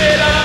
Get out